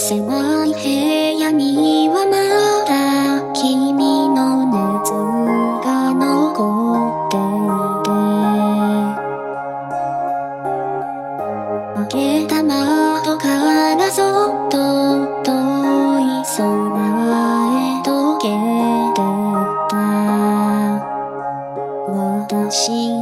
狭い部屋にはまだ君の熱が残っていて。開けた窓からそっと遠い空へ溶けてった。私